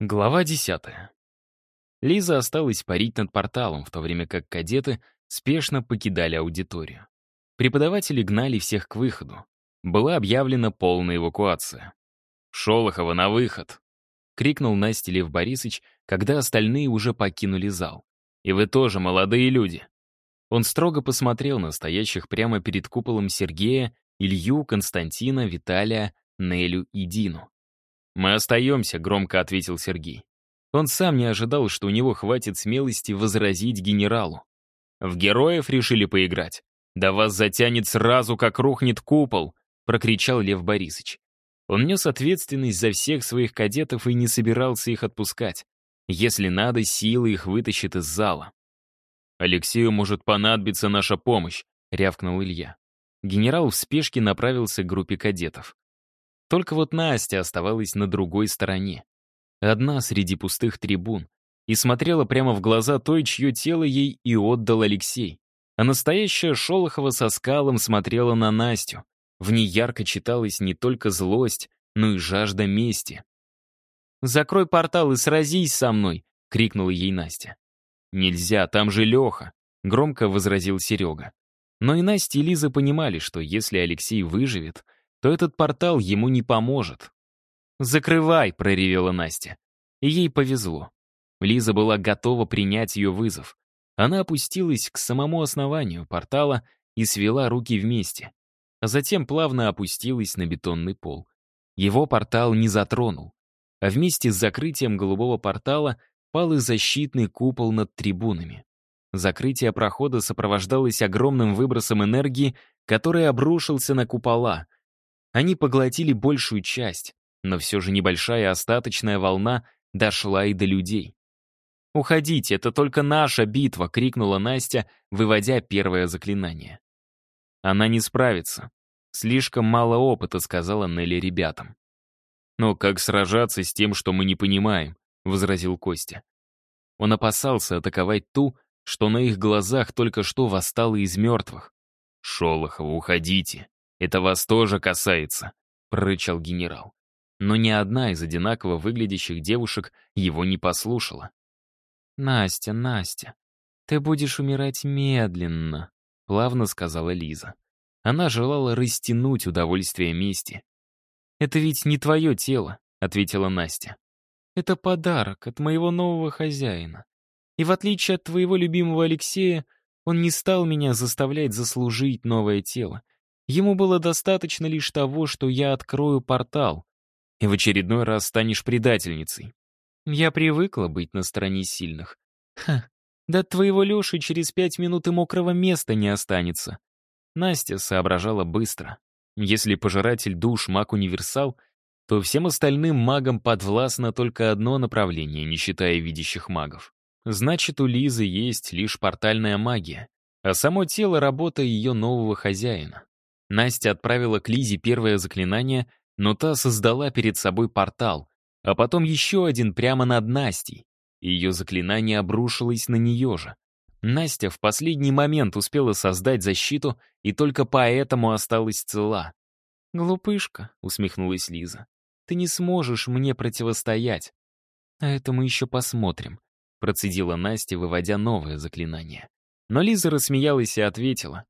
Глава 10. Лиза осталась парить над порталом, в то время как кадеты спешно покидали аудиторию. Преподаватели гнали всех к выходу. Была объявлена полная эвакуация. «Шолохова, на выход!» — крикнул Настя Лев Борисович, когда остальные уже покинули зал. «И вы тоже, молодые люди!» Он строго посмотрел на стоящих прямо перед куполом Сергея, Илью, Константина, Виталия, Нелю и Дину. «Мы остаемся», — громко ответил Сергей. Он сам не ожидал, что у него хватит смелости возразить генералу. «В героев решили поиграть? Да вас затянет сразу, как рухнет купол!» — прокричал Лев Борисович. Он нес ответственность за всех своих кадетов и не собирался их отпускать. Если надо, силы их вытащит из зала. «Алексею может понадобиться наша помощь», — рявкнул Илья. Генерал в спешке направился к группе кадетов. Только вот Настя оставалась на другой стороне. Одна среди пустых трибун. И смотрела прямо в глаза той, чье тело ей и отдал Алексей. А настоящая Шолохова со скалом смотрела на Настю. В ней ярко читалась не только злость, но и жажда мести. «Закрой портал и сразись со мной!» — крикнула ей Настя. «Нельзя, там же Леха!» — громко возразил Серега. Но и Настя и Лиза понимали, что если Алексей выживет — то этот портал ему не поможет. «Закрывай!» — проревела Настя. Ей повезло. Лиза была готова принять ее вызов. Она опустилась к самому основанию портала и свела руки вместе, а затем плавно опустилась на бетонный пол. Его портал не затронул, а вместе с закрытием голубого портала пал и защитный купол над трибунами. Закрытие прохода сопровождалось огромным выбросом энергии, который обрушился на купола — они поглотили большую часть, но все же небольшая остаточная волна дошла и до людей. «Уходите, это только наша битва!» — крикнула Настя, выводя первое заклинание. «Она не справится. Слишком мало опыта», — сказала Нелли ребятам. «Но как сражаться с тем, что мы не понимаем?» — возразил Костя. Он опасался атаковать ту, что на их глазах только что восстала из мертвых. «Шолохова, уходите!» «Это вас тоже касается», — прорычал генерал. Но ни одна из одинаково выглядящих девушек его не послушала. «Настя, Настя, ты будешь умирать медленно», — плавно сказала Лиза. Она желала растянуть удовольствие мести. «Это ведь не твое тело», — ответила Настя. «Это подарок от моего нового хозяина. И в отличие от твоего любимого Алексея, он не стал меня заставлять заслужить новое тело. Ему было достаточно лишь того, что я открою портал, и в очередной раз станешь предательницей. Я привыкла быть на стороне сильных. Ха, да твоего Леши через пять минут и мокрого места не останется. Настя соображала быстро. Если пожиратель душ маг-универсал, то всем остальным магам подвластно только одно направление, не считая видящих магов. Значит, у Лизы есть лишь портальная магия, а само тело — работа ее нового хозяина. Настя отправила к Лизе первое заклинание, но та создала перед собой портал, а потом еще один прямо над Настей. Ее заклинание обрушилось на нее же. Настя в последний момент успела создать защиту и только поэтому осталась цела. «Глупышка», — усмехнулась Лиза, — «ты не сможешь мне противостоять». «А это мы еще посмотрим», — процедила Настя, выводя новое заклинание. Но Лиза рассмеялась и ответила.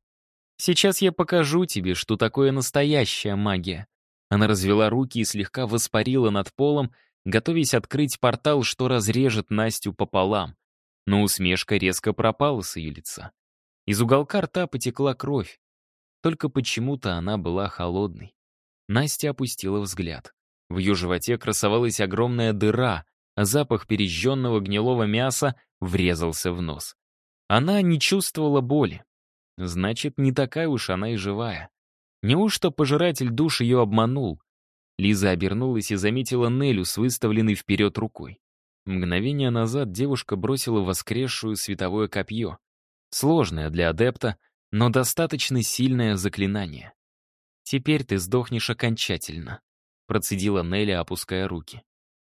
Сейчас я покажу тебе, что такое настоящая магия». Она развела руки и слегка воспарила над полом, готовясь открыть портал, что разрежет Настю пополам. Но усмешка резко пропала с ее лица. Из уголка рта потекла кровь. Только почему-то она была холодной. Настя опустила взгляд. В ее животе красовалась огромная дыра, а запах пережженного гнилого мяса врезался в нос. Она не чувствовала боли, Значит, не такая уж она и живая. Неужто пожиратель душ ее обманул? Лиза обернулась и заметила Нелю с выставленной вперед рукой. Мгновение назад девушка бросила воскресшую световое копье. Сложное для адепта, но достаточно сильное заклинание. «Теперь ты сдохнешь окончательно», — процедила Неля, опуская руки.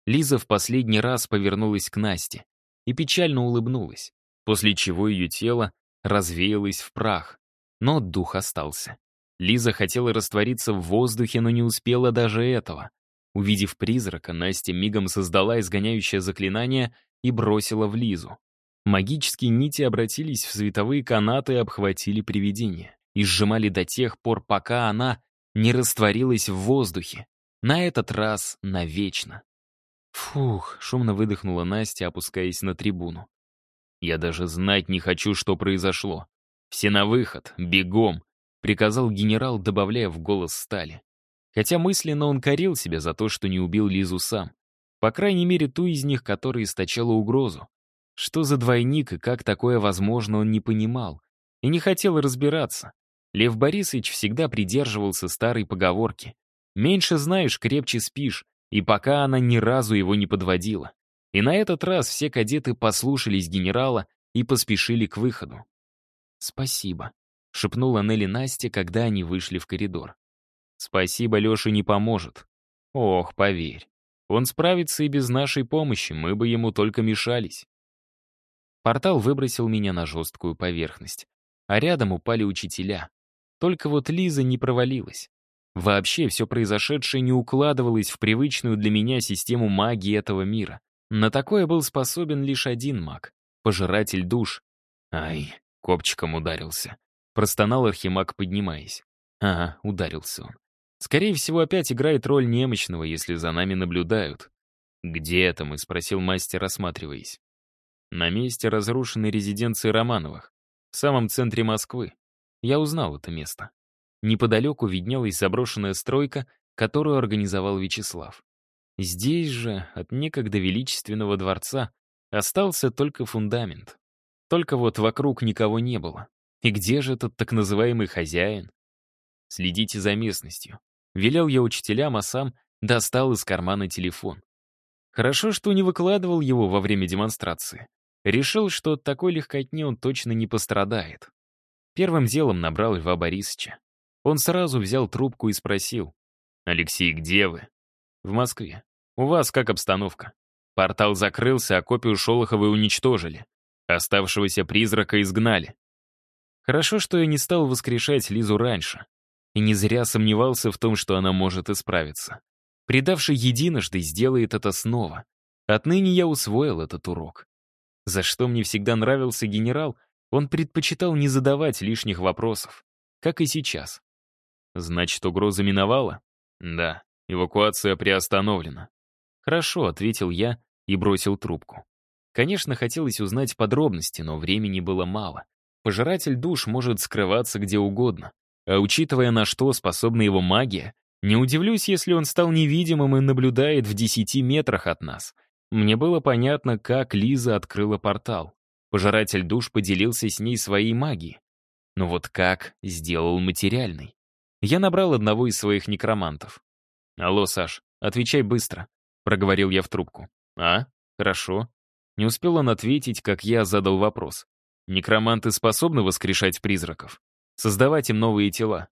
Лиза в последний раз повернулась к Насте и печально улыбнулась, после чего ее тело развеялась в прах. Но дух остался. Лиза хотела раствориться в воздухе, но не успела даже этого. Увидев призрака, Настя мигом создала изгоняющее заклинание и бросила в Лизу. Магические нити обратились в световые канаты и обхватили привидение. И сжимали до тех пор, пока она не растворилась в воздухе. На этот раз навечно. Фух, шумно выдохнула Настя, опускаясь на трибуну. Я даже знать не хочу, что произошло. Все на выход, бегом, приказал генерал, добавляя в голос стали. Хотя мысленно он корил себя за то, что не убил Лизу сам. По крайней мере, ту из них, которая источала угрозу. Что за двойник и как такое возможно, он не понимал. И не хотел разбираться. Лев Борисович всегда придерживался старой поговорки. «Меньше знаешь, крепче спишь», и пока она ни разу его не подводила. И на этот раз все кадеты послушались генерала и поспешили к выходу. «Спасибо», — шепнула Нелли Насте, когда они вышли в коридор. «Спасибо Леше не поможет. Ох, поверь. Он справится и без нашей помощи, мы бы ему только мешались». Портал выбросил меня на жесткую поверхность. А рядом упали учителя. Только вот Лиза не провалилась. Вообще все произошедшее не укладывалось в привычную для меня систему магии этого мира. На такое был способен лишь один маг — пожиратель душ. Ай, копчиком ударился. Простонал Архимаг, поднимаясь. Ага, ударился он. Скорее всего, опять играет роль немощного, если за нами наблюдают. «Где это мы?» — спросил мастер, осматриваясь. На месте разрушенной резиденции Романовых, в самом центре Москвы. Я узнал это место. Неподалеку виднелась заброшенная стройка, которую организовал Вячеслав. Здесь же, от некогда величественного дворца, остался только фундамент. Только вот вокруг никого не было. И где же этот так называемый хозяин? Следите за местностью. Велел я учителям, а сам достал из кармана телефон. Хорошо, что не выкладывал его во время демонстрации. Решил, что от такой легкотни он точно не пострадает. Первым делом набрал Льва Борисовича. Он сразу взял трубку и спросил. «Алексей, где вы?» «В Москве. У вас как обстановка?» Портал закрылся, а копию Шолоховой уничтожили. Оставшегося призрака изгнали. Хорошо, что я не стал воскрешать Лизу раньше. И не зря сомневался в том, что она может исправиться. Предавший единожды сделает это снова. Отныне я усвоил этот урок. За что мне всегда нравился генерал, он предпочитал не задавать лишних вопросов. Как и сейчас. Значит, угроза миновала? Да, эвакуация приостановлена. Хорошо, ответил я и бросил трубку. Конечно, хотелось узнать подробности, но времени было мало. Пожиратель душ может скрываться где угодно. А учитывая, на что способна его магия, не удивлюсь, если он стал невидимым и наблюдает в десяти метрах от нас. Мне было понятно, как Лиза открыла портал. Пожиратель душ поделился с ней своей магией. Но вот как сделал материальный? Я набрал одного из своих некромантов. «Алло, Саш, отвечай быстро», — проговорил я в трубку. «А? Хорошо». Не успел он ответить, как я задал вопрос. «Некроманты способны воскрешать призраков? Создавать им новые тела?»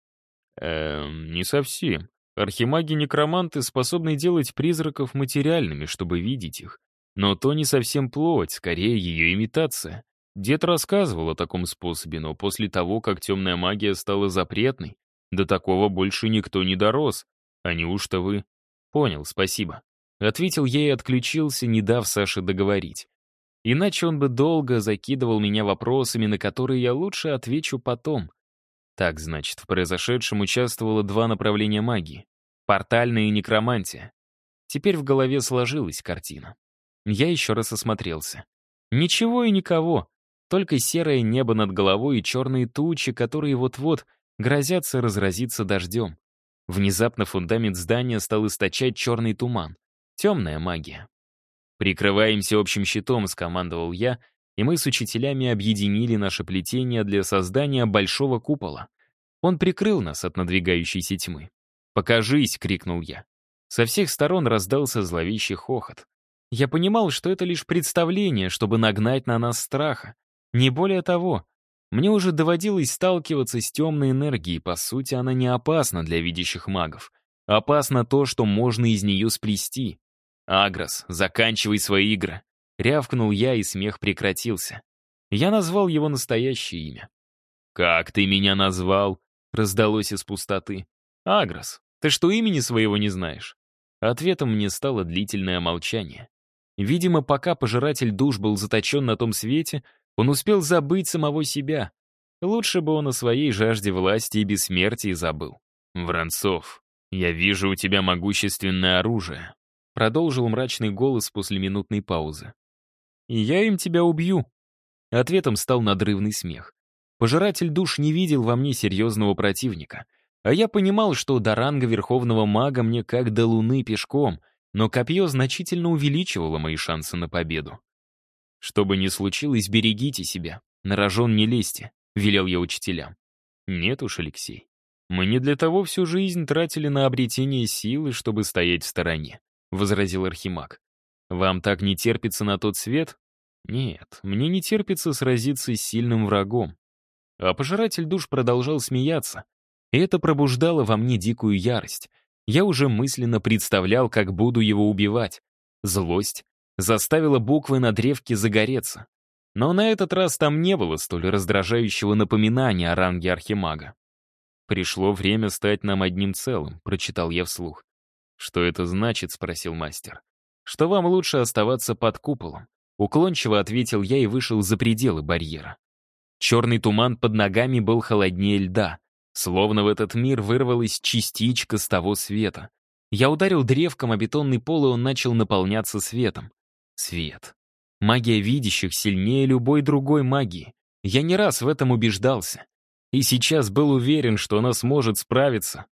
«Эм, не совсем. Архимаги-некроманты способны делать призраков материальными, чтобы видеть их. Но то не совсем плоть, скорее ее имитация. Дед рассказывал о таком способе, но после того, как темная магия стала запретной, до такого больше никто не дорос. А неужто вы? Понял, спасибо. Ответил я и отключился, не дав Саше договорить. Иначе он бы долго закидывал меня вопросами, на которые я лучше отвечу потом. Так, значит, в произошедшем участвовало два направления магии. Портальная и некромантия. Теперь в голове сложилась картина. Я еще раз осмотрелся. Ничего и никого. Только серое небо над головой и черные тучи, которые вот-вот грозятся разразиться дождем. Внезапно фундамент здания стал источать черный туман. Темная магия. «Прикрываемся общим щитом», — скомандовал я, и мы с учителями объединили наше плетение для создания большого купола. Он прикрыл нас от надвигающейся тьмы. «Покажись!» — крикнул я. Со всех сторон раздался зловещий хохот. Я понимал, что это лишь представление, чтобы нагнать на нас страха. Не более того. Мне уже доводилось сталкиваться с темной энергией, по сути, она не опасна для видящих магов. Опасно то, что можно из нее сплести. «Агрос, заканчивай свои игры!» Рявкнул я, и смех прекратился. Я назвал его настоящее имя. «Как ты меня назвал?» — раздалось из пустоты. «Агрос, ты что имени своего не знаешь?» Ответом мне стало длительное молчание. Видимо, пока пожиратель душ был заточен на том свете, он успел забыть самого себя. Лучше бы он о своей жажде власти и бессмертии забыл. «Воронцов, я вижу у тебя могущественное оружие», продолжил мрачный голос после минутной паузы. «И я им тебя убью». Ответом стал надрывный смех. Пожиратель душ не видел во мне серьезного противника. А я понимал, что до ранга верховного мага мне как до луны пешком, но копье значительно увеличивало мои шансы на победу. «Что бы ни случилось, берегите себя, на рожон не лезьте», — велел я учителям. «Нет уж, Алексей, мы не для того всю жизнь тратили на обретение силы, чтобы стоять в стороне», — возразил Архимаг. «Вам так не терпится на тот свет?» «Нет, мне не терпится сразиться с сильным врагом». А пожиратель душ продолжал смеяться, и это пробуждало во мне дикую ярость. Я уже мысленно представлял, как буду его убивать. Злость заставила буквы на древке загореться. Но на этот раз там не было столь раздражающего напоминания о ранге Архимага. «Пришло время стать нам одним целым», — прочитал я вслух. «Что это значит?» — спросил мастер. «Что вам лучше оставаться под куполом?» Уклончиво ответил я и вышел за пределы барьера. Черный туман под ногами был холоднее льда. Словно в этот мир вырвалась частичка с того света. Я ударил древком о бетонный пол, и он начал наполняться светом. Свет. Магия видящих сильнее любой другой магии. Я не раз в этом убеждался. И сейчас был уверен, что она сможет справиться.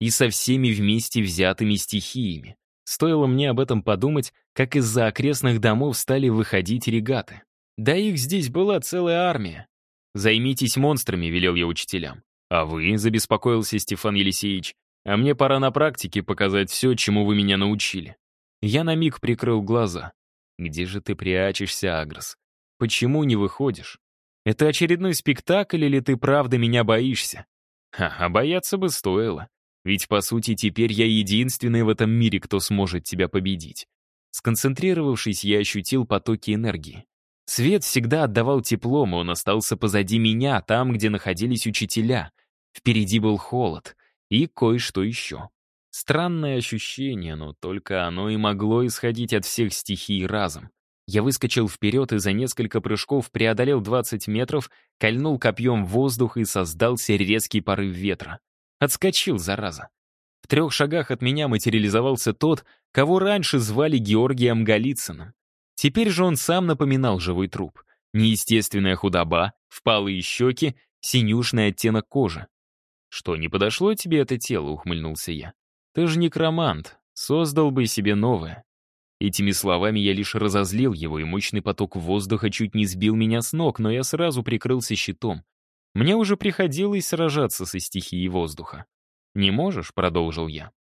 И со всеми вместе взятыми стихиями. Стоило мне об этом подумать, как из-за окрестных домов стали выходить регаты. Да их здесь была целая армия. «Займитесь монстрами», — велел я учителям. «А вы?» — забеспокоился Стефан Елисеевич. «А мне пора на практике показать все, чему вы меня научили». Я на миг прикрыл глаза. «Где же ты прячешься, Агрос? Почему не выходишь? Это очередной спектакль или ты правда меня боишься?» Ха, а бояться бы стоило. Ведь, по сути, теперь я единственный в этом мире, кто сможет тебя победить. Сконцентрировавшись, я ощутил потоки энергии. Свет всегда отдавал теплом, и он остался позади меня, там, где находились учителя. Впереди был холод и кое-что еще. Странное ощущение, но только оно и могло исходить от всех стихий разом. Я выскочил вперед и за несколько прыжков преодолел 20 метров, кольнул копьем в воздух и создался резкий порыв ветра. Отскочил, зараза. В трех шагах от меня материализовался тот, кого раньше звали Георгием Голицыным. Теперь же он сам напоминал живой труп. Неестественная худоба, впалые щеки, синюшный оттенок кожи. «Что, не подошло тебе это тело?» — ухмыльнулся я. «Ты же некромант, создал бы себе новое». Этими словами я лишь разозлил его, и мощный поток воздуха чуть не сбил меня с ног, но я сразу прикрылся щитом. Мне уже приходилось сражаться со стихией воздуха. «Не можешь?» — продолжил я.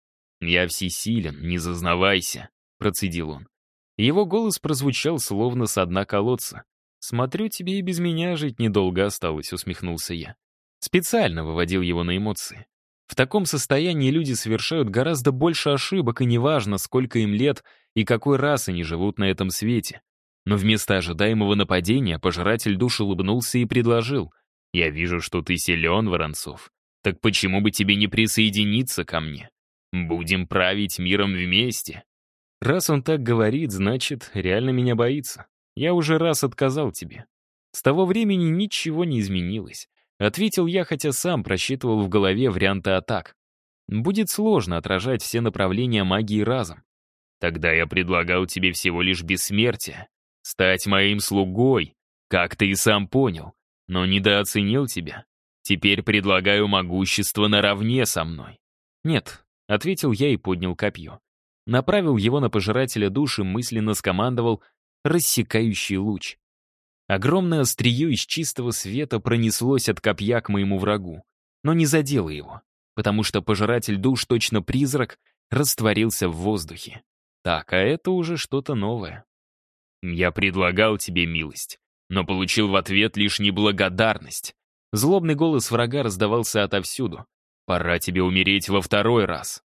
«Я всесилен, не зазнавайся», — процедил он. Его голос прозвучал словно с дна колодца. «Смотрю, тебе и без меня жить недолго осталось», — усмехнулся я. Специально выводил его на эмоции. В таком состоянии люди совершают гораздо больше ошибок, и неважно, сколько им лет и какой раз они живут на этом свете. Но вместо ожидаемого нападения пожиратель душ улыбнулся и предложил. «Я вижу, что ты силен, Воронцов. Так почему бы тебе не присоединиться ко мне? Будем править миром вместе». Раз он так говорит, значит, реально меня боится. Я уже раз отказал тебе. С того времени ничего не изменилось. Ответил я, хотя сам просчитывал в голове варианты атак. Будет сложно отражать все направления магии разом. Тогда я предлагал тебе всего лишь бессмертие. Стать моим слугой, как ты и сам понял, но недооценил тебя. Теперь предлагаю могущество наравне со мной. Нет, — ответил я и поднял копье направил его на пожирателя души, мысленно скомандовал «рассекающий луч». Огромное острие из чистого света пронеслось от копья к моему врагу, но не задело его, потому что пожиратель душ, точно призрак, растворился в воздухе. Так, а это уже что-то новое. «Я предлагал тебе милость, но получил в ответ лишь неблагодарность». Злобный голос врага раздавался отовсюду. «Пора тебе умереть во второй раз».